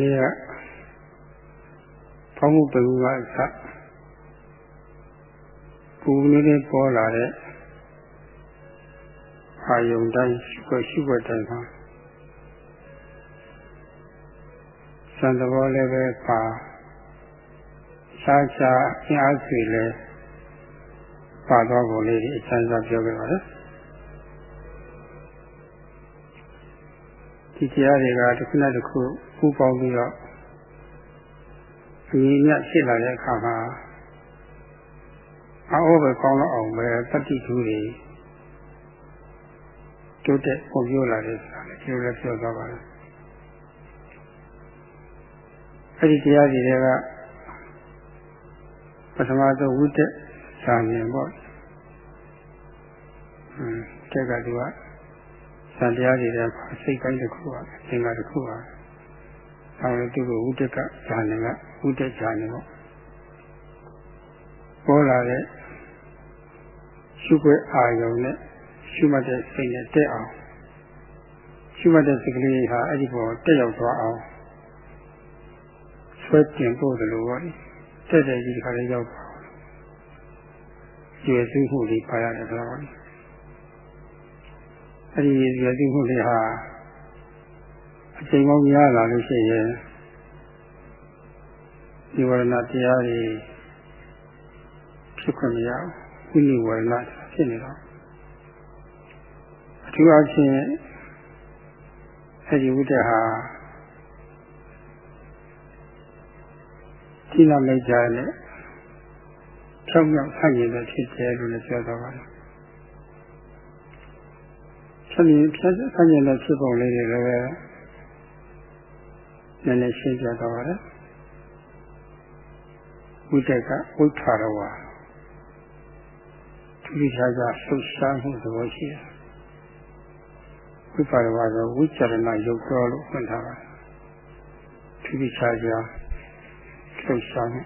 နေ့ကဖောင်းမှုပကူကအစပူနေနေပေါ်လာတဲ့အာယုန်တိုင်းရှိခွရှိခွတိုင်းမှာစံတဘောလည်းပဲပါရှားရှားအင်အားစီလည်းပါတော့ကိုလေးအချမ်းသာပြောခဲ့ပါတယ် ဒီတရားတွေကတစ်ခုနဲ့တစ်ခုပူပေါင်းပြီးတော့ညီမြဖြစ်လာတဲ့အခါမှာအောပဲကောင်းတော့အောင်ပဲတတိသူတွေတိုးတက်ပုံပြလာတယ်ဆိုတာလည်းဒီလိုလည်းပြောသွားပါတယ်အဲ့ဒီတရားတွေကပထမဆုံးဝိတက်ဇာမြင်ပေါ့ဟွန်းတက်ကသူက ဇာတရားတွေတဲ့စိတ်ပိုင်းတစ်ခုပါအင်္ဂါတစ်ခုပါအဲဒါသူကဝိတက်ကဇာမြင်ကဝိတက်ဇာမြင်ပေါ့ပေါ်လာတဲ့ရှုခွဲအာယုံနဲ့ရှုမှတ်တဲ့စိတ်နဲ့တက်အောင်ရှုမှတ်တဲ့စိတ်ကလေးဟာအဲ့ဒီပေါ်တက်ရောက်သွားအောင်ဆွဲတင်ဖို့တယ်လို့ပေါ့တက်တဲ့ကြီးဒီခါလေးရောက်ပါကျေစုမှုလေးပါရတယ်တော့ အဲ့ဒီကျေစုမှုလေးဟာအချိန်ပေါင်းများလာလို့ရှိရင်ဒီဝရဏတရားတွေဖြစ်ခွင့်မရဘူးဝိနိဝရဏဖြစ်နေတော့အထူးအဖြင့်အဲဒီဝိတ္တဟာဒီနာမိတ်ကြနဲ့ဖြောင်းမြောက်ဆန့်ကျင်တဲ့ဖြစ်တယ်လို့လည်းပြောတော့ပါတယ်။ ဆန့်ကျင်ဖြတ်ဆန့်ကျင်တဲ့ဖြစ်ပုံလေးတွေလည်းနည်းနည်းရှင်းပြတော့ပါတယ်။ဝိတ္တကဝိထာရဝါထူးခြားခြားလှုပ်ရှားမှုသဘောရှိတယ်ဝိပါဒဝါဆိုဝိချရဏယုတ်တော်လို့ဖွင့်ထားပါတယ်ထူးခြားခြားလှုပ်ရှားမှု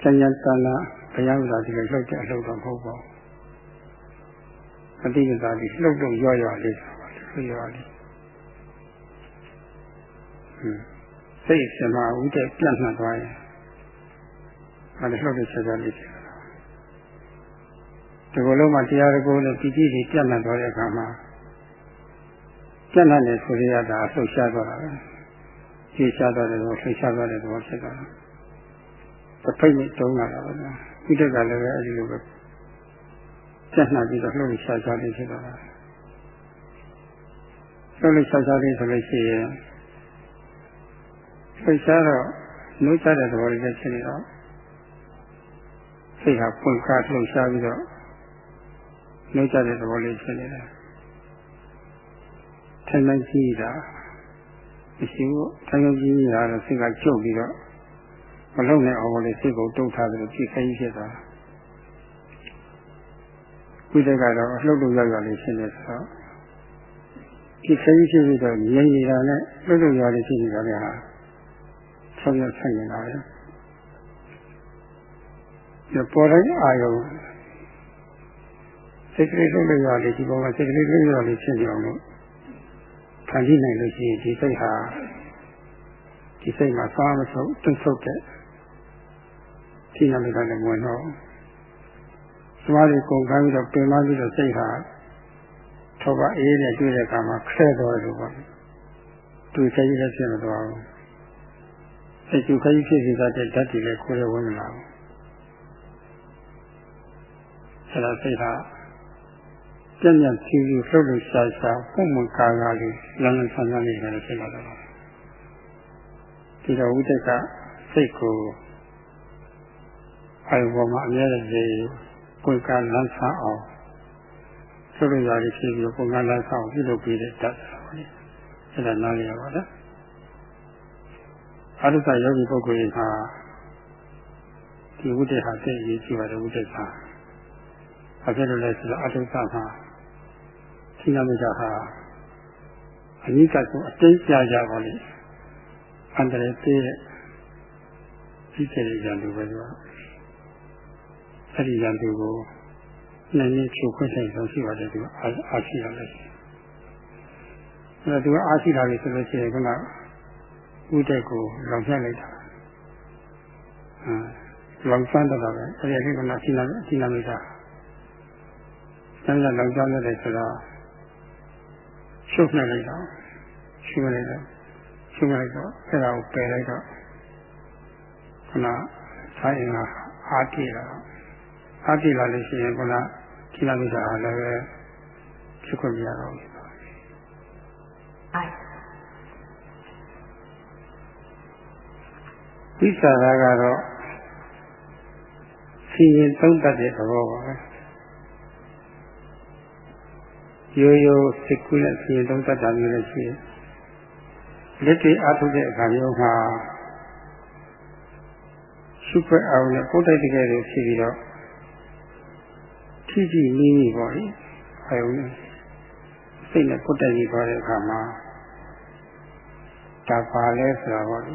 ကျန်ကျန်တန်လာဘုရားဥဒ္ဒါဒီလိုလှုပ်တဲ့အလှုပ်တော့မဟုတ်ပါဘူး အတိကသာဒီလှုပ်လို့ရော့ရော့လေးဆိုပါလှုပ်ရော့လေးဟွန်းစိတ်စမဝိတ္တပြန့်နှံ့သွားရင်အဲဒါလှုပ်တဲ့ချက်ချက်လေးဖြစ်တာဒီလိုလုံးမှာတရားတကူနဲ့ပီတိတွေပြန့်နှံ့သွားတဲ့အခါမှာပြန့်နှံ့တယ်ဆိုရတာလှုပ်ရှားသွားတာပဲရှင်းရှားသွားတယ်လို့လှုပ်ရှားသွားတယ်လို့ဖြစ်တာသဖိတ်နဲ့တုံးလာတာပဲဒီတက်ကလည်းပဲအဲဒီလိုပဲ ပြန့်နှံ့ပြီးတော့လှုပ်ရှားရှားလေးဖြစ်သွားတာလှုပ်ရှားရှားလေးဆိုလို့ရှိရင်လှုပ်ရှားတော့နှုတ်ချတဲ့သဘောလေးဖြစ်နေတော့စိတ်ဟာပွင့်ကားလှုပ်ရှားပြီးတော့နှုတ်ချတဲ့သဘောလေးဖြစ်နေတယ်ထိုင်လိုက်ကြည့်တာမရှိဘူးထိုင်လိုက်ကြည့်ရတော့စိတ်ကကျုပ်ပြီးတော့မလုံနိုင်အောင်လေးစိတ်ကိုတုတ်ထားတယ်လို့ကြည့်ခိုင်းဖြစ်တာ ဝိတကတော့အလှုပ်လို့ရောက်ရလေးဖြစ်နေဆိုတော့ကြည့်ခိုင်းဖြစ်ပြီးတော့ငြိမ်နေတာနဲ့လှုပ်လို့ရလေးဖြစ်နေတာလည်းဟာဆောင်းရဆိုင်နေတာပဲပေါ်တိုင်းအာယုံစိတ်ကလေးလုံးလို့ရတယ်ဒီပေါ်မှာစိတ်ကလေးလုံးရလေးဖြစ်နေအောင်လို့ခံကြည့်နိုင်လို့ရှိရင်ဒီစိတ်ဟာဒီစိတ်မှာစားမဆုံးတွန့်ဆုတ်တဲ့ဒီနာမည်ကလည်းဝင်တော့ သွားလေးကုန်ခါပြီးတော့ပင်မပြီးတော့စိတ်ဟာထောပါအေးနဲ့တွေ့တဲ့အခါမှာခဲသွားတယ်ပေါ့သူစိတ်ကြီးလည်းဖြစ်မသွားဘူးစိတ်ကျူခကြီးဖြစ်စေတဲ့ဓာတ်တွေလည်းကိုယ်ရဲ့ဝင်မလာဘူးအဲ့ဒါစိတ်ဟာပြည့်ညတ်ဖြူဖြူလှုပ်လှုပ်ရှားရှားပုံမှန်ကာကာလေးလမ်းလမ်းဆန်းဆန်းလေးလည်းဖြစ်လာတော့ဒီတော့ဝိတ္တကစိတ်ကိုအဲဘောမှာအများကြီး ကိုယ်ကလမ်းဆန်းအောင်လှုပ်လှုပ်ရှားလေးဖြစ်ပြီးပုံကလမ်းဆန်းအောင်ပြုလုပ်ပြီးတဲ့တတ်အဲ့ဒါနားလည်ရပါလားအရုပ်ယောဂီပုဂ္ဂိုလ်ဟာဒီဝိတ္တဟာသိရေးကြည့်ပါတယ်ဝိတ္တဟာဘာဖြစ်လို့လဲဆိုတော့အတုသမှာသီလမိတ်ဟာအနိကကိုအတိတ်ကြာကြပါလိမ့်အန္တရာယ်သေးတဲ့ကြီးကျယ်တဲ့ဉာဏ်တွေပဲဆိုတော့ အဲ့ဒီဉာဏ်တွေကိုနည်းနည်းဖြိုခွင့်ဆိုင်ဆုံးရှိပါတယ်သူအားအားရှိရမယ်အဲသူကအားရှိလာပြီဆိုလို့ရှိရင်ခုနဥဒက်ကိုလောင်ဖြတ်လိုက်တာအဲလောင်ဆန်းတော့ပဲအဲဒီကကနာရှိလာရှိလာမိတာဆန်းရလောင်ဆန်းတယ်ဆိုတော့ရှုပ်နေလိုက်တော့ရှုပ်လိုက်တော့ရှုပ်လိုက်တော့အဲဒါကိုပယ်လိုက်တော့ခုနဆိုင်ရင်ကအားတည်လာတော့ အားတည်လာလို့ရှိရင်ခုနရှိလာမိတာလည်းပဲဖြစ်ခွင့်မရတော့ဘူးဝိသရာကတော့စီရင်သုံးတတ်တဲ့သဘောပါပဲရိုးရိုးစိတ်ကူးနဲ့စီရင်သုံးတတ်တာမျိုးလည်းရှိတယ်လက်တွေအားထုတ်တဲ့အခါမျိုးမှာရှုခွက်အောင်နဲ့ကိုယ်တိုက်တကယ်လို့ဖြစ်ပြီးတော့ထိ ကြည့်နည်းနည်းပေါ့လေအဲုံစိတ်နဲ့ကိုယ်တိုက်ပြီးသွားတဲ့အခါမှာဒါပါလဲဆိုတာပေါ့လေ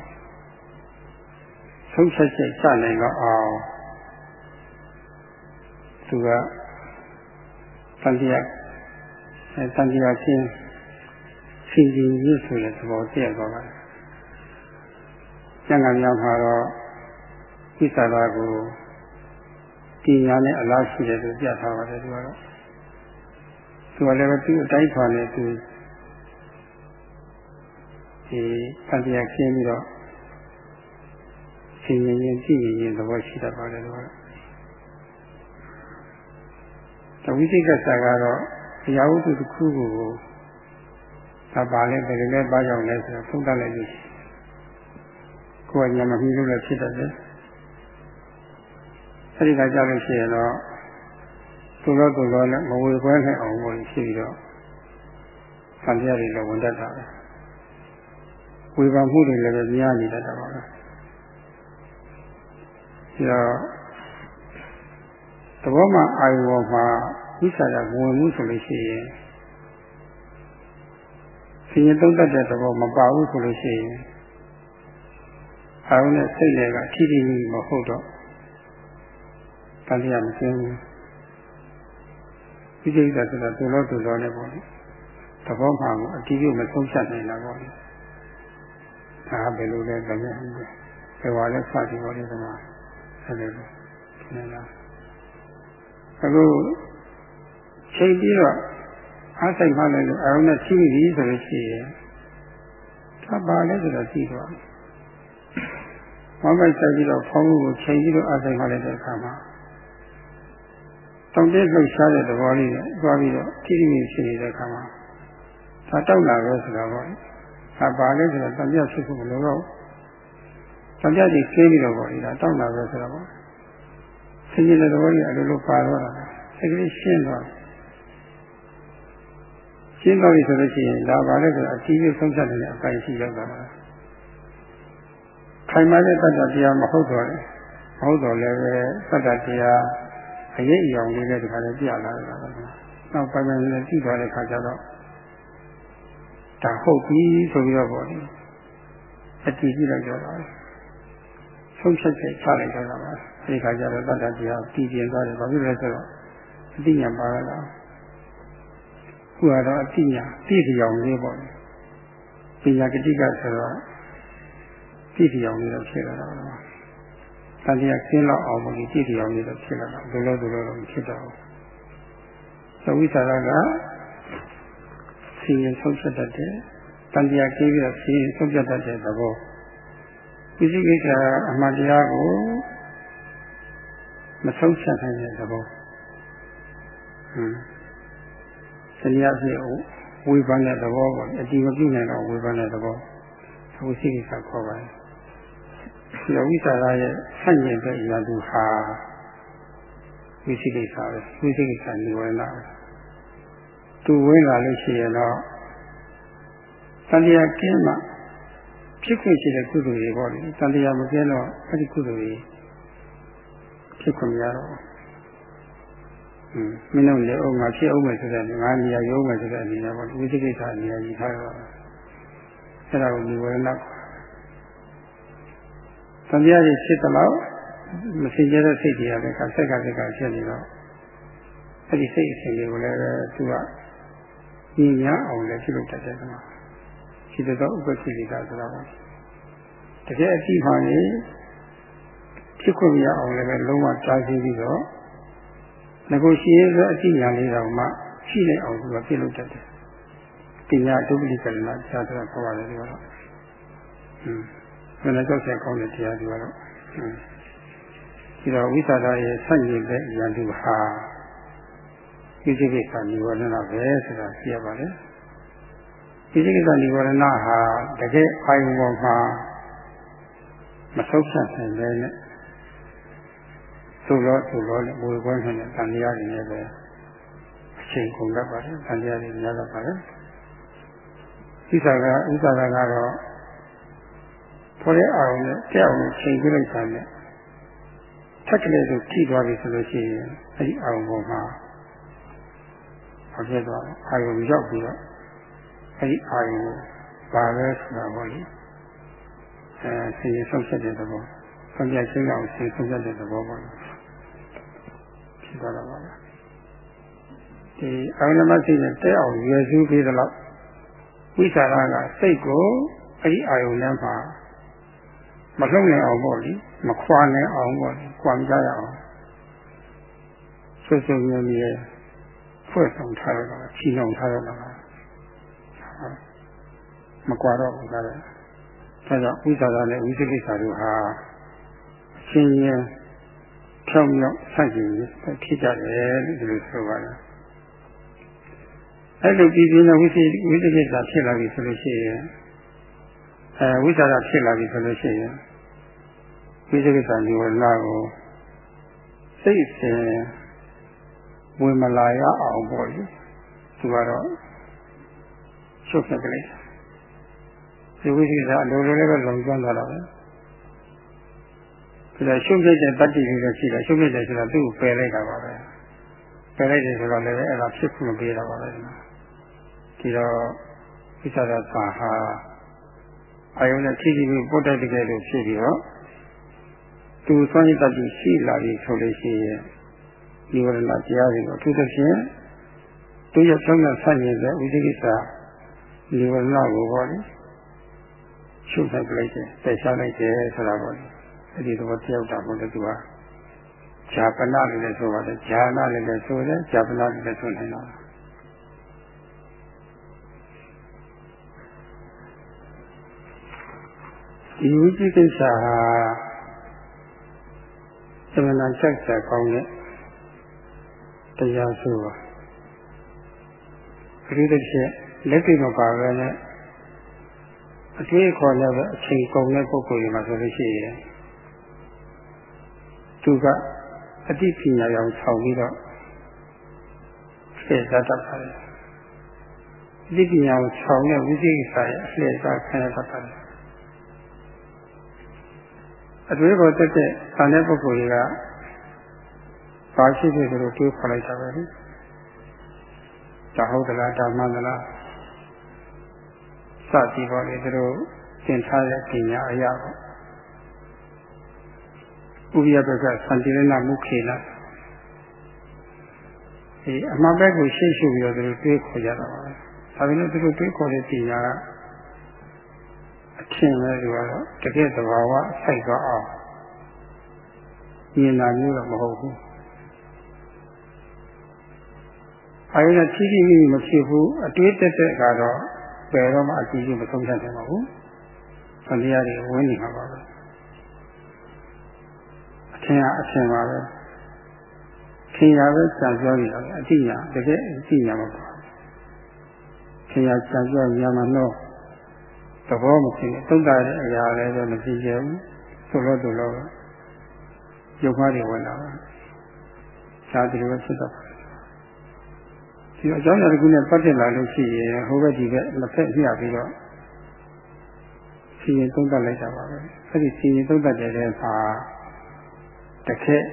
ဆုံးဖြတ်ချက်ချနိုင်တော့အောင်သူကတန်တရားအဲတန်တရားချင်းစီစဉ်ရည်ဆိုတဲ့သဘောတည့်သွားပါတယ်။ကျန်ကမြောက်မှာတော့ဣသရာကို ဒီညာနဲ့အလားရှိတယ်လို့ပြထားပါတယ်သူကတော့သူကလည်းသူ့အတိုင်းထွာနဲ့သူဒီတန်တရားခင်းပြီးတော့ရှင်ရင်ရင်ကြည့်ရင်သဘောရှိတတ်ပါတယ်လို့တဝိသိကစာကတော့အရာဝတ္ထုတစ်ခုကိုသာပါလဲဘယ်လိုလဲပါကြောင်လဲဆိုတော့သုံးသပ်လိုက်လို့ကိုယ်ကညာမပြီးလို့လည်းဖြစ်တတ်တယ် အဲဒီကကြောက်လို့ရှိရင်တော့သူတော့သူတော့လည်းမဝေခွဲနိုင်အောင်လို့ရှိပြီးတော့ဆံပြရည်လည်းဝန်တတ်တာပဲဝေဘာမှုတွေလည်းပဲများနေတတ်တာပါပဲတော့သဘောမှအာယုံမှာဝိသရာဝင်မှုဆိုလို့ရှိရင်ဆင်းရဲသုံးတတ်တဲ့သဘောမပါဘူးဆိုလို့ရှိရင်အာယုံနဲ့စိတ်တွေကထိထိမိမဟုတ်တော့ တန်တရားမကျင်းဘူးဒီကိစ္စဆိုတာတူလို့တူလို့နဲ့ပေါ့လေသဘောမှကိုအတိအကျမဆုံးဖြတ်နိုင်တာပေါ့လေဒါဘယ်လိုလဲတကယ်ဟုတ်တယ်ဘယ်ဝါလဲစသည်ပေါ့လေဒီမှာအဲ့လိုနေလားအခုချိန်ပြီးတော့အားစိတ်မှလည်းအရုံးနဲ့ရှိပြီဆိုလို့ရှိရင်သဘာလဲဆိုတော့ကြည့်တော့မမိုက်ဆက်ပြီးတော့ဖောင်းမှုကိုချိန်ပြီးတော့အားစိတ်မှလည်းတဲ့အခါမှာ တောင်းတလှုပ်ရှားတဲ့သဘောလေးနဲ့သွားပြီးတော့ကြည့်နေရှိနေတဲ့အခါမှာဒါတောက်လာပဲဆိုတော့ပေါ့။ဒါပါလဲဆိုတော့တံပြဖြစ်ဖို့မလိုတော့သံဃာကြီးကျင်းပြီးတော့ပေါ့လေဒါတောက်လာပဲဆိုတော့ဆင်းရဲတဲ့သဘောကြီးအလိုလိုပါတော့တာစိတ်ကလေးရှင်းသွားရှင်းသွားပြီဆိုလို့ရှိရင်ဒါပါလဲဆိုတော့အကြီးကြီးဆုံးဖြတ်နေတဲ့အပိုင်းရှိရောက်တာပါခိုင်မာတဲ့တတ္တတရားမဟုတ်တော့လေမဟုတ်တော့လည်းပဲတတ္တတရား အရေးအယောင်လေးနဲ့ဒီခါလေးပြလာတာပါနောက်ပိုင်းပိုင်းလေးကြည့်သွားတဲ့ခါကျတော့ဒါဟုတ်ပြီဆိုပြီးတော့ပေါ့လေအတည်ကြည့်လိုက်တော့ပါဆုံးဖြတ်ချက်ချလိုက်တော့တာပါအဲဒီခါကျတော့တတ္တတရားတည်ကျင်သွားတယ်ဘာဖြစ်လဲဆိုတော့အတိညာပါလာခုကတော့အတိညာပြည့်စုံအောင်လေးပေါ့လေပညာကတိကဆိုတော့ပြည့်စုံအောင်လေးတော့ဖြစ်လာတာပါ တန်တရားကျင်းတော့အောင်ပေါ့လေပြည့်စုံအောင်လေးတော့ဖြစ်လာတာဘယ်လိုဘယ်လိုတော့ဖြစ်တော့သဝိသရာကစီရင်ဆုံးဖြတ်တတ်တယ်တန်တရားကျင်းပြီးတော့စီရင်ဆုံးဖြတ်တတ်တဲ့သဘောပစ္စည်းကိစ္စအမှန်တရားကိုမဆုံးဖြတ်နိုင်တဲ့သဘောဟွန်းတရားစီဝေဖန်တဲ့သဘောပေါ့အတိမပြုနိုင်တော့ဝေဖန်တဲ့သဘောဝိသိကိစ္စခေါ်ပါတယ် ဒီဝိသရာရဲ့ဆန့်ကျင်တဲ့အရာသူဟာဝိသိကိစ္စပဲဝိသိကိစ္စနိဝရဏပဲသူဝင်လာလို့ရှိရင်တော့တန်တရားကျင်းမှဖြစ်ခွင့်ရှိတဲ့ကုသိုလ်တွေပေါ့လေတန်တရားမကျင်းတော့အဲ့ဒီကုသိုလ်တွေဖြစ်ခွင့်မရတော့ဘူးမင်းတို့လည်းအောင်ငါဖြစ်အောင်မယ်ဆိုတဲ့ငါနေရာရုံးမယ်ဆိုတဲ့အနေနဲ့ပေါ့ဝိသိကိစ္စအနေနဲ့ကြီးထားတော့အဲ့ဒါကိုဒီဝရဏ တန်တရားကြီးဖြစ်တော့မစင်ကြတဲ့စိတ်တွေကလည်းကဆက်ကဆက်ကဖြစ်နေတော့အဲ့ဒီစိတ်အစဉ်တွေကိုလည်းသူကညီညာအောင်လည်းပြုလုပ်တတ်တယ်ကွာရှိသောဥပ္ပခိရိတာဆိုတာပါတကယ်အတိမှန်နေဖြစ်ခွင့်မရအောင်လည်းပဲလုံးဝတားဆီးပြီးတော့ငကိုရှိရဲဆိုအတိညာလေးတော်မှရှိနေအောင်သူကပြုလုပ်တတ်တယ်ပညာဒုပ္ပလိကရဏတရားဆိုတာခေါ်ပါတယ်ဒီကတော့อืม ဘယ်နဲ့ကြောက်ဆက်ကောင်းတဲ့တရားဒီကတော့อืมဒီတော့ဝိသဒရဲ့ဆန့်ကျင်တဲ့ယန္တုဟာကိစ္စကိစ္စនិဝရဏပဲဆိုတာသိရပါတယ်ကိစ္စကိစ္စនិဝရဏဟာတကယ်အာယုံပေါ်မှာမဆုတ်ဆက်နိုင်တဲ့နဲ့သို့တော့သို့တော့လည်းဘဝကွန်းနေတဲ့တန်တရားတွေနဲ့ပဲအချိန်ကုန်တတ်ပါတယ်တန်တရားတွေများတတ်ပါတယ်ဣသကဣသကကတော့ ပေါ်တဲ့အာရုံနဲ့ကြောက်အောင်ချိန်ပြလိုက်တာနဲ့ထက်ကလေးဆိုထိသွားပြီဆိုလို့ရှိရင်အဲဒီအာရုံပေါ်မှာဘာဖြစ်သွားလဲအာရုံရောက်ပြီးတော့အဲဒီအာရုံကိုဘာလဲဆိုတာပေါ့လေအဲဆင်းရဲဆုံးဖြတ်တဲ့သဘောဆုံးဖြတ်ခြင်းအောင်ဆင်းဆုံးဖြတ်တဲ့သဘောပေါ့ဖြစ်သွားတာပါဒီအာရုံမသိတဲ့တဲအောင်ရွယ်စုပြီးတော့ဝိသရာကစိတ်ကိုအဲ့ဒီအာယုန်ထဲမှာ မလှုပ်နိုင်အောင်ပေါ့လေမခွာနိုင်အောင်ပေါ့လေခွာမကြရအောင်ဆွဆွမြဲမြဲဖွဲ့ဆောင်ထားရတာချီနှောင်ထားရတာမကွာတော့ဘူးဒါလည်းဒါကြောင့်ဝိသရာနဲ့ဝိသိကိစ္စတို့ဟာအချင်းချင်းဖြောင်းမြောက်ဆန့်ကျင်ဖြစ်ကြတယ်လို့ဒီလိုဆိုပါတယ်အဲ့လိုပြည်ပြင်းတဲ့ဝိသိဝိသိကိစ္စဖြစ်လာပြီဆိုလို့ရှိရင် အဲဝိသရာဖြစ်လာပြီဆိုလို့ရှိရင်ဝိသိကိစ္စនិဝရဏကိုစိတ်စဉ်ဝင်မလာရအောင်ပေါ့လေသူကတော့ချုပ်ဖြတ်ကြလိုက်ဒီဝိသိကိစ္စအလိုလိုလည်းပဲလုံကျွမ်းသွားတာပဲဒီလိုရှုပ်ပြတဲ့တတ္တိတွေရှိတယ်ရှုပ်ပြတယ်ဆိုတာသူ့ကိုပယ်လိုက်တာပါပဲပယ်လိုက်တယ်ဆိုတော့လည်းအဲ့ဒါဖြစ်ခွင့်ပေးတာပါပဲဒီမှာဒီတော့ဣစ္ဆရာသာဟာ အာယုန်နဲ့ထိထိပြီးပုတ်တိုက်တကယ်လို့ဖြစ်ပြီးတော့သူစွန့်ရည်တတ်ပြီးရှိလာပြီဆိုလို့ရှိရင်ဒီဝရဏတရားတွေကိုအထူးသဖြင့်သူရဲ့ဆုံးမဆန့်ကျင်တဲ့ဝိသိကိစ္စဒီဝရဏကိုပေါ့လေရှုပ်လိုက်လိုက်တယ်ပယ်ရှားလိုက်တယ်ဆိုတာပေါ့လေအဲ့ဒီတော့တယောက်တာပေါ့လေသူကဂျာပနာလည်းဆိုပါတယ်ဂျာနာလည်းဆိုတယ်ဂျာပနာလည်းဆိုနိုင်တာ ဒီဝိသိကိစ္စဟာသမဏချက်ချက်ကောင်းတဲ့တရားဆိုပါအပြီးတစ်ချက်လက်တွေ့မပါဘဲနဲ့အတွေ့အခေါ်နဲ့ပဲအချိန်ကုန်တဲ့ပုဂ္ဂိုလ်တွေမှာဆိုလို့ရှိရင်သူကအတိပညာရောင်ဆောင်ပြီးတော့စေတတ်တတ်ပါတယ်အတိပညာကိုဆောင်တဲ့ဝိသိကိစ္စရဲ့အလှည့်စားခံရတတ်ပါတယ် အတွေ့အခေါ်တက်တဲ့ဆံတဲ့ပုဂ္ဂိုလ်တွေကပါရှိတယ်ဆိုလို့တွေးခေါ်လိုက်တာပဲလေဒါဟုတ်သလားဒါမှန်သလားစသည်ပေါ်လေသူတို့သင်ထားတဲ့ပညာအရာပေါ့ဥပယဘက်ကသံတိရဏမုခေနဒီအမှန်ပဲကိုရှေ့ရှုပြီးတော့သူတို့တွေးခေါ်ကြတာပါပဲဒါပေမဲ့သူတို့တွေးခေါ်တဲ့ပညာက အထင်ပဲဒီကတော့တကယ်သဘာဝဆိုင်သွားအောင်မြင်တာမျိုးတော့မဟုတ်ဘူးအာရုံနဲ့ထိထိမိမိမဖြစ်ဘူးအတွေးတက်တက်ကတော့ပယ်တော့မှအကြည့်ချင်းမဆုံးဖြတ်နိုင်ပါဘူး။ဆရာတွေဝင်နေမှာပါပဲ။အထင်ကအထင်ပါပဲ။ထင်ရပဲစံပြောနေတာပဲအတိညာတကယ်အတိညာမပါဘူး။ထင်ရစံပြောညာမလို့ သဘောမဖြစ်ဘူး။သုတ္တတဲ့အရာလည်းပဲမကြည့်ကြဘူး။သို့လို့သို့လို့ရုပ်ခွားတွေဝင်လာပါ။ရှားတယ်လို့ဖြစ်တော့ဒီအကြောင်းအရာတစ်ခုနဲ့ပတ်သက်လာလို့ရှိရင်ဟိုဘက်ဒီဘက်လက်ဖက်ပြပြီးတော့စီရင်သုံးသပ်လိုက်တာပါပဲအဲ့ဒီစီရင်သုံးသပ်တဲ့တဲ့မှာတစ်ခက်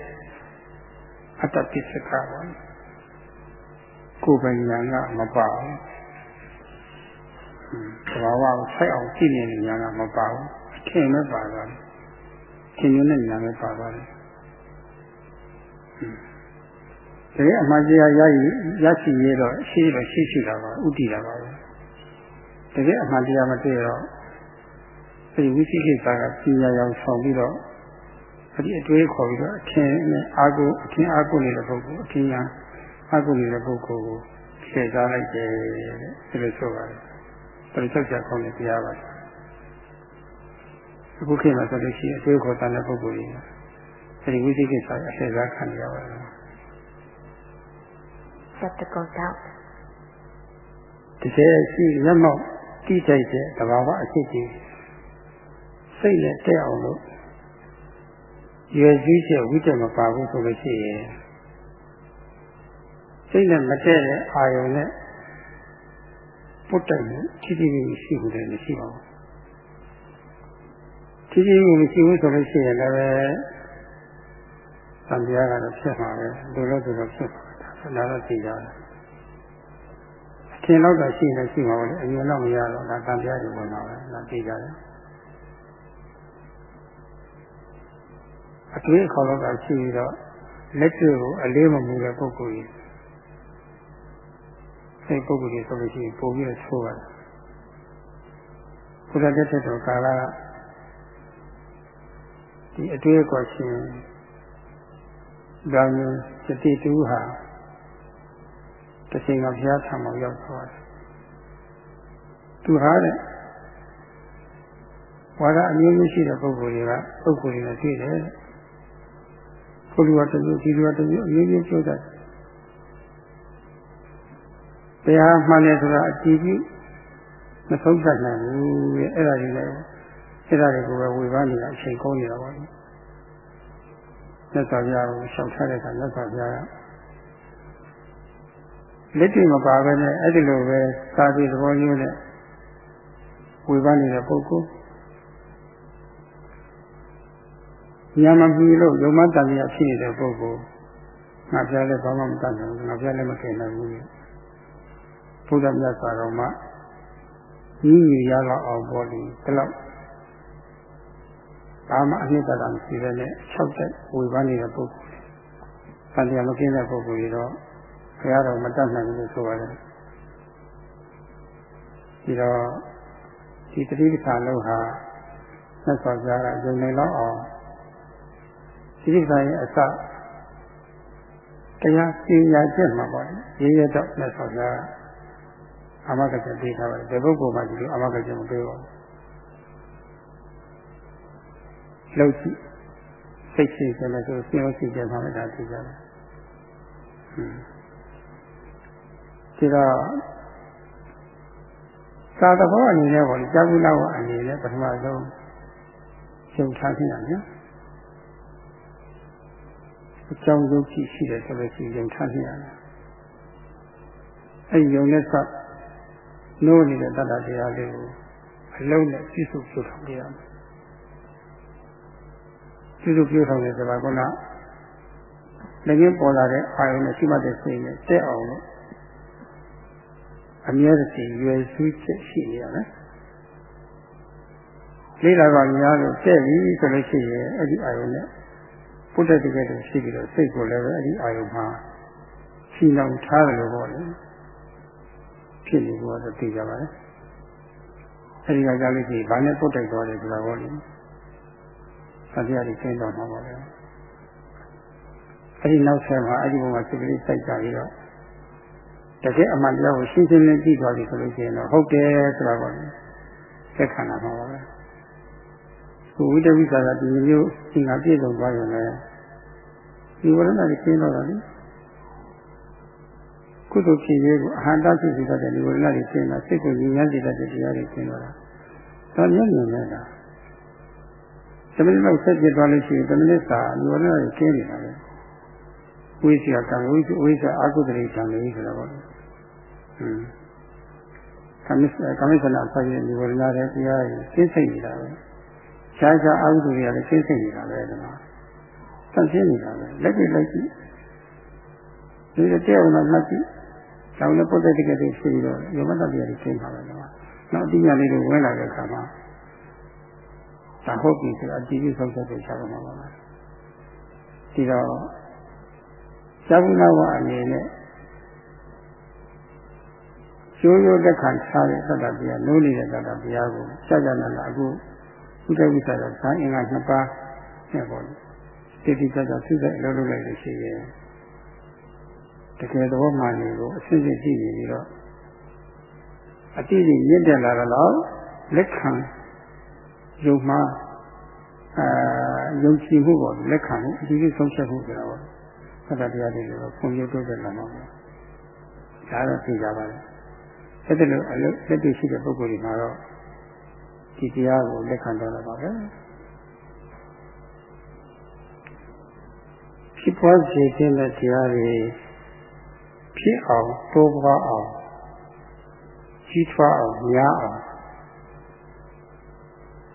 အတ္တပစ္စကပါကိုယ်ပိုင်ဉာဏ်ကမပါဘူး သဘာဝကိုဆိုင်အောင်ကြည့်နေတဲ့ဉာဏ်ကမပါဘူးအထင်နဲ့ပါသွားတယ်ထင်နေတဲ့ဉာဏ်နဲ့ပါသွားတယ်တကယ်အမှန်တရားရရရရှိရတော့ရှိတော့ရှိရှိတာပါဥတည်တာပါပဲတကယ်အမှန်တရားမတွေ့တော့အဲဒီဝိသိကိစ္စကပညာရောင်ဆောင်ပြီးတော့အဲဒီအတွေးခေါ်ပြီးတော့အထင်နဲ့အာကိုအထင်အာကိုနေတဲ့ပုဂ္ဂိုလ်အထင်ညာအာကိုနေတဲ့ပုဂ္ဂိုလ်ကိုရှင်းစားလိုက်တယ်တဲ့ဒီလိုဆိုပါတယ် ဘယ်လိုချက်ချက်ကောင်းလဲတရားပါအခုခေတ်မှာဆိုလို့ရှိရင်အတွေးခေါ်တဲ့ပုဂ္ဂိုလ်ကြီးအဲဒီဝိသိကိစ္စအရှင်းစားခံရပါတယ် skeptical doubt တကယ်ရှိမျက်မှောက်တိကျတဲ့သဘာဝအဖြစ်ကြီးစိတ်နဲ့တက်အောင်လို့ရွယ်စည်းချက်ဝိတ္တမပါဘူးဆိုလို့ရှိရင်စိတ်နဲ့မတည့်တဲ့အာယုံနဲ့ ပုတ်တိုက်မှုထိထိမိမိရှိမှုလည်းမရှိပါဘူးထိထိမိမိရှိဘူးဆိုလို့ရှိရင်လည်းသံဃာကတော့ဖြစ်မှာပဲလူလို့သူတော့ဖြစ်မှာဒါတော့သိကြတယ်အထင်တော့ရှိနေရှိမှာပါလေအရင်တော့မရတော့ဒါသံဃာတွေဝင်လာပဲဒါသိကြတယ်အတွေးခေါ်တော့ရှိပြီးတော့လက်တွေ့ကိုအလေးမမူတဲ့ပုဂ္ဂိုလ်ကြီး စိတ်ပုဂ္ဂိုလ်ကြီးဆိုလို့ရှိရင်ပုံပြီးဆိုးရတယ်ဘုရားတက်တဲ့တော်ကာလကဒီအတွေ့အခေါ်ရှင်ဒါမျိုးစတိတူဟာတစ်ချိန်ကဘုရားဆံမှာရောက်သွားတယ်သူဟာတဲ့ဝါဒအမျိုးမျိုးရှိတဲ့ပုဂ္ဂိုလ်တွေကပုဂ္ဂိုလ်တွေနဲ့တွေ့တယ်ကိုလူကတမျိုးဒီလူကတမျိုးအမျိုးမျိုးပြောတတ်တ ရားမှန်တယ်ဆိုတာအကြည့်ပြုမဆုံးဖြတ်နိုင်ဘူးရဲ့အဲ့ဒါတွေလည်းအဲ့ဒါတွေကိုပဲဝေဘာနေတာအချိန်ကုန်နေတာပါလေမြတ်စွာဘုရားကိုရှောက်ထားတဲ့အခါမြတ်စွာဘုရားကလက်တွေ့မပါပဲနဲ့အဲ့ဒီလိုပဲသာပြီးသဘောမျိုးနဲ့ဝေဘာနေတဲ့ပုဂ္ဂိုလ်ညာမပြီးလို့ယုံမတန်မြဖြစ်နေတဲ့ပုဂ္ဂိုလ်ငါပြလည်းဘာမှမတတ်နိုင်ဘူးငါပြလည်းမခင်နိုင်ဘူး ဘုရားမြတ်စွာတော်မှာညီညီရတော့အောင်ပေါ်လို့ဒီလောက်ဘာမှအနှစ်သာမရှိဘဲနဲ့၆တက်ဝေဘာနေတဲ့ပုဂ္ဂိုလ်တန်တရားမကင်းတဲ့ပုဂ္ဂိုလ်တွေတော့ဘုရားတော်မတတ်နိုင်ဘူးလို့ဆိုရတယ်ဒီတော့ဒီတတိပ္ပာလုံးဟာသက်စွာဘုရားကယုံနေတော့အောင်ဒီပ္ပာရဲ့အစတရားပညာချက်မှာပေါ့ရေရတော့သက်စွာဘုရား အာမဂတ်ပေးထားပါတယ်ဒီပုဂ္ဂိုလ်မှဒီလိုအာမဂတ်မပေးပါဘူးလှုပ်ကြည့်စိတ်ရှိကြတယ်ဆိုစဉ်းစားကြည့်ကြမှာလည်းဒါသိကြတယ်ဟွန်းဒီတော့သာသဘောအနေနဲ့ပေါ့လေကြာဘူးလောက်အနေနဲ့ပထမဆုံးရှုံထားခြင်းရတယ်အကြောင်းယုတ်ကြည့်ရှိတယ်ဆိုလို့ရှိရင်ထားခြင်းရတယ်အဲဒီယုံနဲ့ဆက် နိုးနေတဲ့တတ္တတရားလေးကိုအလုံးနဲ့ပြည့်စုံပြထောင်ကြရမယ်ပြည့်စုံပြထောင်တယ်ဆိုတာကလည်းလည်းပေါ်လာတဲ့အာယုံနဲ့ရှိမှတဲ့စိတ်နဲ့တက်အောင်လို့အမြဲတစေရွယ်စုချက်ရှိနေရတယ်လေးလာကများလို့တဲ့ပြီဆိုလို့ရှိရင်အဲ့ဒီအာယုံနဲ့ပုဒ်တဲ့တကယ်လို့ရှိပြီးတော့စိတ်ကိုလည်းပဲအဲ့ဒီအာယုံမှာရှင်းအောင်ထားတယ်လို့ပေါ့လေ ဖြစ်နေလို့တော့သိကြပါလေအဲဒီကကြားလို့ရှိရင်ဘာနဲ့ပုတ်တိုက်သွားတယ်ဆိုတာဟောလေဆရာကြီးကျင်းတော်မှာပါလေအဲဒီနောက်ဆက်မှာအဲဒီဘုံမှာစိတ်ကလေးစိုက်ကြပြီးတော့တကယ်အမှန်တရားကိုရှင်းရှင်းလင်းကြည့်သွားပြီဆိုလို့ရှိရင်တော့ဟုတ်တယ်ဆိုတာပေါ့လေသက်ခံတာမှာပါပဲကိုဝိတဝိသရာဒီမျိုးသင်္ဃပြည့်စုံသွားရင်လည်းဒီဝရဏတွေကျင်းတော့တာလေ ကုသိုလ်ဖြစ်ရေးကိုအဟံတဖြစ်စေတတ်တဲ့ဒီဝရဏတွေကျင်းတာစိတ်ကိုဉာဏ်စေတတ်တဲ့တရားတွေကျင်းတော့တာဒါမျက်မြင်နေတာသမဏေလောက်ဆက်ပြသွားလို့ရှိရင်သမဏေစာဒီဝရဏတွေကျင်းနေတာပဲဝိစီကကံဝိဝိစအာကုတ္တိကံလေးဆိုတာပေါ့ဟွန်းကမ္မစကမ္မစနာဆက်ရဒီဝရဏတွေတရားကြီးကျင်းစိတ်နေတာပဲရှားရှားအာဟုတွေကလည်းကျင်းစိတ်နေတာပဲဒီမှာသန့်ရှင်းနေတာပဲလက်ကြည့်လက်ကြည့်ဒီတဲ့အောင်မှတ်ကြည့် ဆောင်းလည်းပုတ်တဲ့တကယ်တည်းရှိပြီးတော့ယောမတတရားတွေရှင်းပါမယ်ဒီမှာနောက်အတိညာလေးတွေဝင်လာတဲ့အခါမှာဒါဟုတ်ပြီဆိုတော့အတိအကျဆုံးချက်တွေရှားတော့မှာပါဒီတော့ဇာဝနာဝအနေနဲ့ရိုးရိုးလက်ခံထားတဲ့သတ္တတရားနိုးနေတဲ့သတ္တတရားကိုကြာကြာနာနာအခုဥဒ္ဒဝိသရဇာအင်္ဂါနှစ်ပါးနဲ့ပေါ့တိတိကျကျသိတဲ့အလုပ်လုပ်လိုက်လို့ရှိရင် တကယ်သဘောမှန်ကိုအစစ်စစ်ကြည့်ပြီးတော့အတိအကျမြင့်တက်လာတော့လက်ခံယုံမှားအာယုံကြည်မှုပေါ့လက်ခံမှုအကြည့်ကြီးဆုံးဖြတ်မှုဆိုတာပေါ့သတ္တတရားတွေကိုပုံပြတိုးတက်လာမှာပေါ့ဒါတော့သိကြပါလားအဲ့ဒါလိုအလုပ်လက်တွေ့ရှိတဲ့ပုဂ္ဂိုလ်တွေမှာတော့ဒီတရားကိုလက်ခံတော့တာပါပဲဖြစ်ပွားစေတဲ့တရားတွေ ဖြစ်အောင်တိုးပွားအောင်ကြီးထွားအောင်များအောင်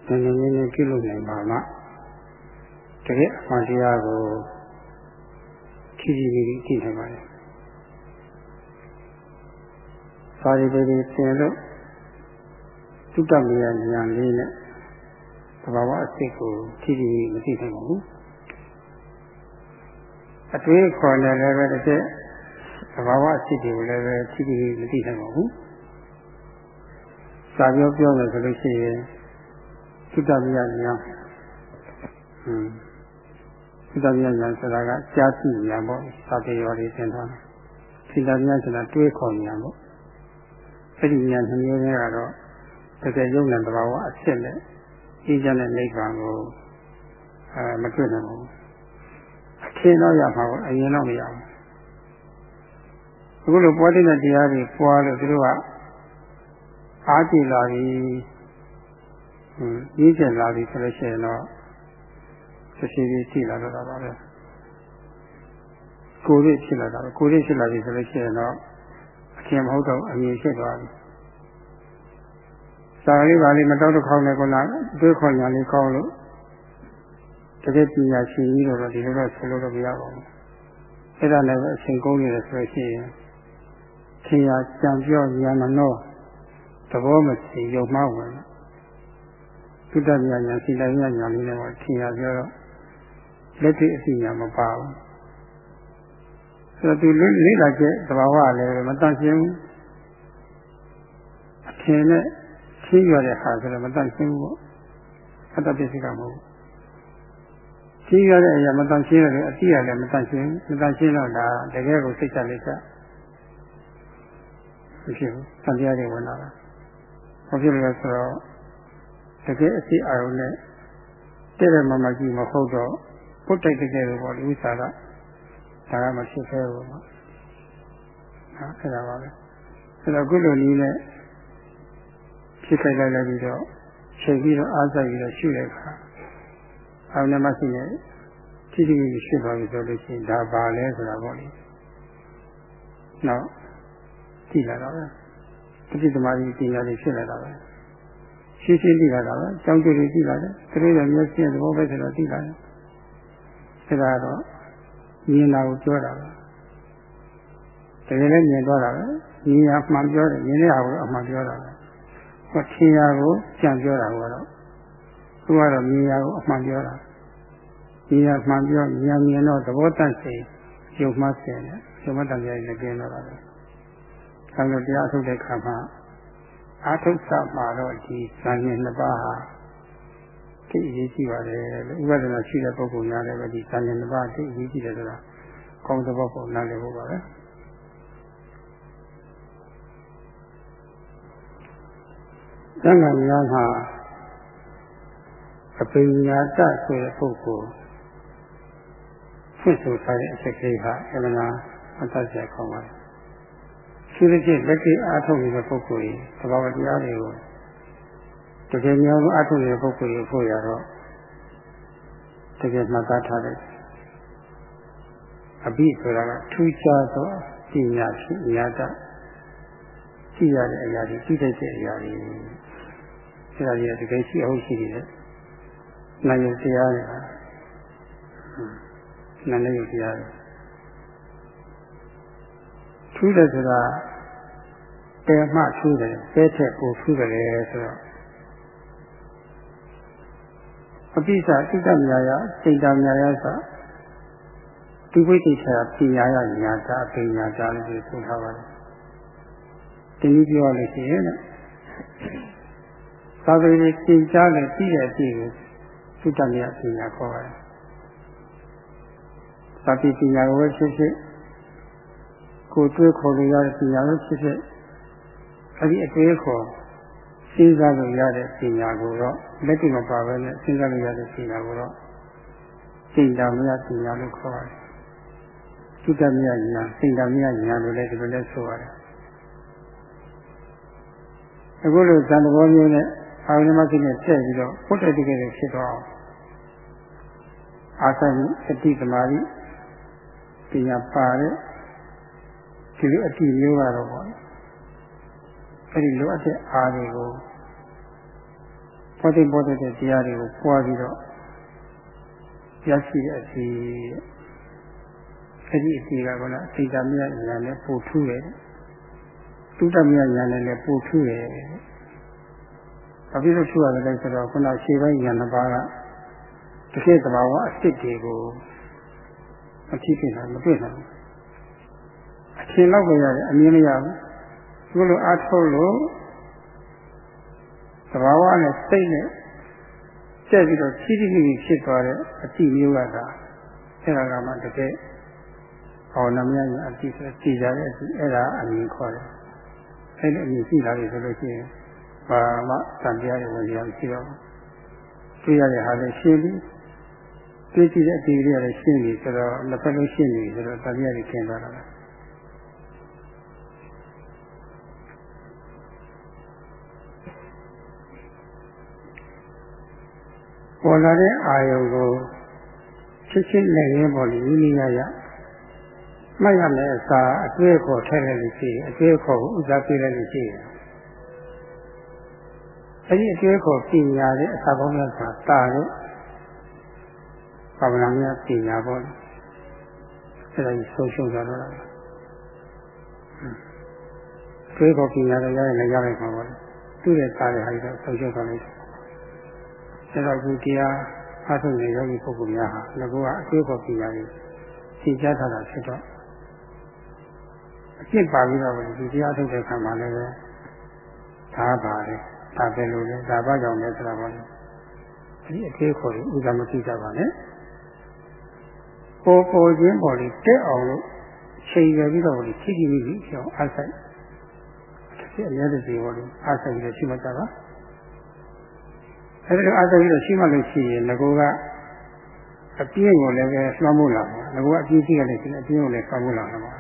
နည်းနည်းနည်းနည်းပြုလုပ်နိုင်ပါမှတကယ်အမှန်တရားကိုကြည့်ကြည့်ပြီးသိနိုင်ပါလေစာရီပေတွေသင်လို့သုတ္တမယဉာဏ်လေးနဲ့သဘာဝအစစ်ကိုကြည့်ကြည့်မသိနိုင်ပါဘူးအတွေးခေါ်နေလည်းပဲတစ်ချက်သ ဘာဝအစစ်တွေကိုလည်းပဲကြည့်ကြည့်မသိနိုင်ပါဘူးစာပြောပြောမယ်ဆိုလို့ရှိရင်သုတ္တမယဉာဏ်ဟွန်းသုတ္တမယဉာဏ်ဆိုတာကကြားသိဉာဏ်ပေါ့စာပေရောလေးသင်ထားတယ်သုတ္တမယဆိုတာတွေးခေါ်ဉာဏ်ပေါ့အဲ့ဒီဉာဏ်နှမျိုးတွေကတော့တကယ်ယုံတဲ့သဘာဝအဖြစ်နဲ့အေးချမ်းတဲ့နိဗ္ဗာန်ကိုအဲမတွေ့နိုင်ဘူးအထင်တော့ရမှာပေါ့အရင်တော့မရဘူး အခုလိုပွားတဲ့တရားတွေပွားလို့သူတို့ကအားကြည့်လာပြီဟင်းရေးကျက်လာပြီဆိုလို့ရှိရင်တော့တစ်စီစီရှိလာတော့တာပါပဲကိုယ်ရဖြစ်လာတာပဲကိုယ်ရဖြစ်လာပြီဆိုလို့ရှိရင်တော့အထင်မဟုတ်တော့အမြင်ဖြစ်သွားပြီစာလေးပါလေးမတော်တခေါင်းနဲ့ကလာတွေးခေါ်ညာလေးကောင်းလို့တကယ်ပညာရှင်ကြီးတော့ဒီလိုတော့ဆိုလို့တော့မရပါဘူးအဲ့ဒါလည်းအချိန်ကုန်နေတယ်ဆိုလို့ရှိရင် ထင်ရကြံပြောညာမနောသဘောမသိရုံမှားဝင်သုတ္တဉာဏ်ဉာဏ်စိတ္တဉာဏ်ဉာဏ်လေးနဲ့တော့ထင်ရပြောတော့လက်တွေ့အသိဉာဏ်မပါဘူးဆိုတော့သူလေ့လာချက်သဘာဝလည်းမတန့်ရှင်းဘူးအထင်နဲ့ရှင်းရတဲ့ဟာဆိုတော့မတန့်ရှင်းဘူးပေါ့အတ္တပစ္စည်းကမဟုတ်ဘူးရှင်းရတဲ့အရာမတန့်ရှင်းရတယ်အတိအရလည်းမတန့်ရှင်းမတန့်ရှင်းတော့ဒါတကယ်ကိုစိတ်ချလက်ချ မဖြစ်ဘူးသံတရားတွေဝင်လာတာဘာဖြစ်လို့လဲဆိုတော့တကယ်အစီအာရုံနဲ့တဲ့တဲ့မမကြီးမဟုတ်တော့ပုတ်တိုက်တကယ်လို့ပေါ့ဒီဥစ္စာကဒါကမဖြစ်သေးဘူးပေါ့ဟာအဲ့ဒါပါပဲအဲ့တော့ခုလိုနည်းနဲ့ဖြစ်ခိုက်လိုက်လိုက်ပြီးတော့ချိန်ပြီးတော့အားစိုက်ပြီးတော့ရှုတဲ့အခါအောင်းနမရှိနဲ့တိတိကျကျရှုပါပြီဆိုလို့ရှိရင်ဒါပါလဲဆိုတာပေါ့လေနောက် ကြည့်လာတော့ပဲတတိသမารီပညာတွေဖြစ်လာတာပဲရှင်းရှင်းသိလာတာပဲကြောင်းကျိုးတွေသိလာတယ်သူတို့ရဲ့မျက်စိရဲ့သဘောပဲဆိုတော့သိလာတယ်အဲဒါတော့မြင်တာကိုပြောတာပဲတကယ်လည်းမြင်တော့တာပဲမြင်ရမှန်ပြောတယ်မြင်တဲ့ဟာကိုအမှန်ပြောတာပဲဟောထင်ရကိုကြံပြောတာကတော့သူကတော့မြင်ရကိုအမှန်ပြောတာမြင်ရမှန်ပြောဉာဏ်မြင်တော့သဘောတတ်စေယုံမှတ်စေတယ်ယုံမှတ်တယ်လည်းကျင်းတော့တာပဲ ဆောင်းလို့တရားထုတ်တဲ့ခါမှာအာထုဆမှာတော့ဒီဇာဉ္နှစ်ပါးဟာသိအရေးကြီးပါတယ်လို့ဥပဒနာရှိတဲ့ပုဂ္ဂိုလ်များလည်းပဲဒီဇာဉ္နှစ်ပါးသိအရေးကြီးတယ်ဆိုတာကောင်းတဲ့ဘောကိုနားလည်ဖို့ပါပဲသံဃာများမှာအပိညာတဆိုတဲ့ပုဂ္ဂိုလ်ဆွဆိုထားတဲ့အချက်ကလေးဟာအမှန်တရားအတတ်ဆက်ခေါ်ပါ တယ်ရှိတဲ့ချင်းလက်ရှိအားထုတ်နေတဲ့ပုဂ္ဂိုလ်ကြီးသဘာဝတရားတွေကိုတကယ်များအားထုတ်နေတဲ့ပုဂ္ဂိုလ်ကြီးဖို့ရတော့တကယ်မှတ်သားထားတယ်အဘိဆိုတာကထူးခြားသောပညာဖြစ်ညာတကြည့်ရတဲ့အရာတွေကြည့်တတ်တဲ့အရာတွေအဲဒါကြီးတကယ်ရှိအောင်ရှိနေတယ်နိုင်ရတရားတွေနာနေရတရားတွေထူးတယ်ဆိုတာ တဲမှထူးတယ်တဲထက်ကိုထူးတယ်ဆိုတော့အပိစာတိတ္တမြာယစိတ်တမြာယသဒီဝိတိဆရာပညာယညာတာပညာတာလို့ဆိုထားပါတယ်တင်းကြီးပြောရလို့ရှိရင်သာဝတိသင်ကြားလို့သိတဲ့အဖြစ်ကိုသုတ္တမြတ်ပညာခေါ်ပါတယ်။သာတိပညာကိုဖြစ်ဖြစ်ကိုယ်တွေ့ခေါ်လို့ရတဲ့ပညာကိုဖြစ်ဖြစ် အဲဒီအသေးခေါ်စဉ်းစားလို့ရတဲ့ပညာကိုတော့လက်တွေ့မပါဘဲနဲ့စဉ်းစားလို့ရတဲ့ပညာကိုတော့စိတ်ဓာမယပညာလို့ခေါ်ပါတယ်။သုတ္တမြတ်ဉာဏ်စိတ်ဓာမယဉာဏ်လို့လည်းဒီလိုလဲဆိုရတယ်။အခုလိုဇန်တဘောမျိုးနဲ့အာရုံမစိတ်နဲ့ထည့်ပြီးတော့ပုတ္တတိကတွေဖြစ်သွားအောင်အာသတိအတိသမာဓိပညာပါတဲ့ဒီလိုအတိမျိုးကတော့ပေါ့ အဲ့ဒီလိုအပ်တဲ့အားတွေကိုပေါ်တဲ့ပေါ်တဲ့တရားတွေကိုပွားပြီးတော့ရရှိတဲ့အစီအဲ့ဒီအစီကကလည်းအစိတ်တမြတ်ဉာဏ်နဲ့ပို့ထူးတယ်တုတ္တမြတ်ဉာဏ်နဲ့လည်းပို့ထူးတယ်ဘာဖြစ်လို့ထူးရတယ်လဲဆိုတော့ခုနရှေးပိုင်းဉာဏ်နှစ်ပါးကတကယ်သဘာဝအစ်စ်တွေကိုမဖြစ်ဖြစ်နိုင်မတွေ့နိုင်ဘူးအချင်းလောက်ပဲရတယ်အမြင်မရဘူး ဒီလိုအားထုတ်လို့သဘာဝနဲ့စိတ်နဲ့ကျက်ပြီးတော့ဖြည်းဖြည်းဖြည်းဖြစ်သွားတဲ့အတိမျိုးကသာအဲ့ဒါကမှတကယ်အော်နမယညာအတိဆိုကြည်ကြတဲ့အတိအဲ့ဒါအမြင်ခေါ်တယ်အဲ့ဒီအမြင်ရှိတာလေဆိုလို့ရှိရင်ဘာမှသံတရားတွေဝင်ရမရှိတော့ဘူးတွေ့ရတဲ့ဟာလည်းရှင်းပြီးတွေ့ကြည့်တဲ့အတိတွေကလည်းရှင်းပြီဆိုတော့နှစ်ဖက်လုံးရှင်းပြီဆိုတော့သံတရားတွေကျင်သွားတာပေါ် လာတဲ့အာယုံကိုချစ်ချစ်နဲ့ရင်းပေါ်လို့နီးနီးရရမှတ်ရမယ်အစားအတွေ့အခေါ်ထည့်လိုက်လို့ရှိရင်အတွေ့အခေါ်ကိုဥစားပေးလိုက်လို့ရှိရင်အဲဒီအတွေ့အခေါ်ပညာတဲ့အစာပေါင်းများစွာတာတဲ့ဘာဝနာများပညာပေါ့အဲဒါကြီးဆုံးရှုံးသွားတော့လားတွေ့ခေါ်ပညာတွေရရင်လည်းရလိုက်မှာပေါ့သူ့ရဲ့သားတဲ့ဟာကြီးတော့ဆုံးရှုံးသွားလိုက် အဲတော့ဒီတရားအထုံးနေယောဂီပုဂ္ဂိုလ်များဟာငါကအကျိုးခေါ်ပညာတွေသိကြထားတာဖြစ်တော့အကျင့်ပါပြီးတော့ဒီတရားထုတ်တဲ့ခါမှာလည်းပဲဒါပါတယ်ဒါပဲလို့လဲဒါဘာကြောင့်လဲဆိုတာပါလေဒီအကျိုးခေါ်လို့ဥဒ္ဒမသိကြပါနဲ့ပေါ်ပေါ်ချင်းပေါ်လေးတက်အောင်လို့ချိန်ရပြီးတော့ဒီခိခိမိမိပြောင်းအားဆိုင်ဒီအများကြီးပေါ်လို့အားဆိုင်ပြီးတော့ရှိမှကြပါ အဲဒီလိုအားဆိုင်ပြီးတော့ရှိမှလို့ရှိရင်ငကိုကအပြင်းကိုလည်းပဲလွှမ်းမိုးလာမှာငကိုကအပြင်းရှိရလို့ရှိရင်အပြင်းကိုလည်းလွှမ်းမိုးလာမှာ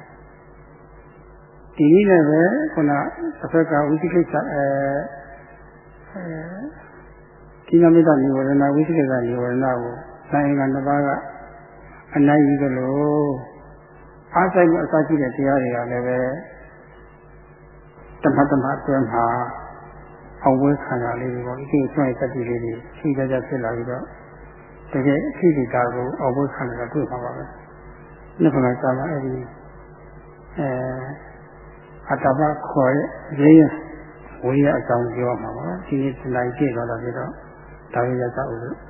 ဒီနည်းနဲ့ပဲခုနတစ်ဖက်ကဝိသိကိစ္စအဲဒီနမိတ်နိဝရဏဝိသိကိစ္စနိဝရဏကိုဆိုင်ကနှစ်ပါးကအနိုင်ယူသလိုအားဆိုင်မှုအစရှိတဲ့တရားတွေကလည်းပဲတမတမအတွင်းမှာ အောင်ဝဲခံရလေးတွေပေါ့ဒီကျွမ်းတတိလေးတွေရှိကြကြဖြစ်လာပြီးတော့တကယ်အဖြစ်ဒီတာကိုအောင်ဝဲခံရတာတွေ့ပါပါပဲ။နှစ်ခါကြာမှအဲ့ဒီအဲအတ္တဘခေါ်ရဲ့ရင်းဝေးရအကြောင်းပြောမှာပါ။ဒီနေ့စလိုက်ကြည့်တော့တော့ပြီးတော့ဒါရရသဥ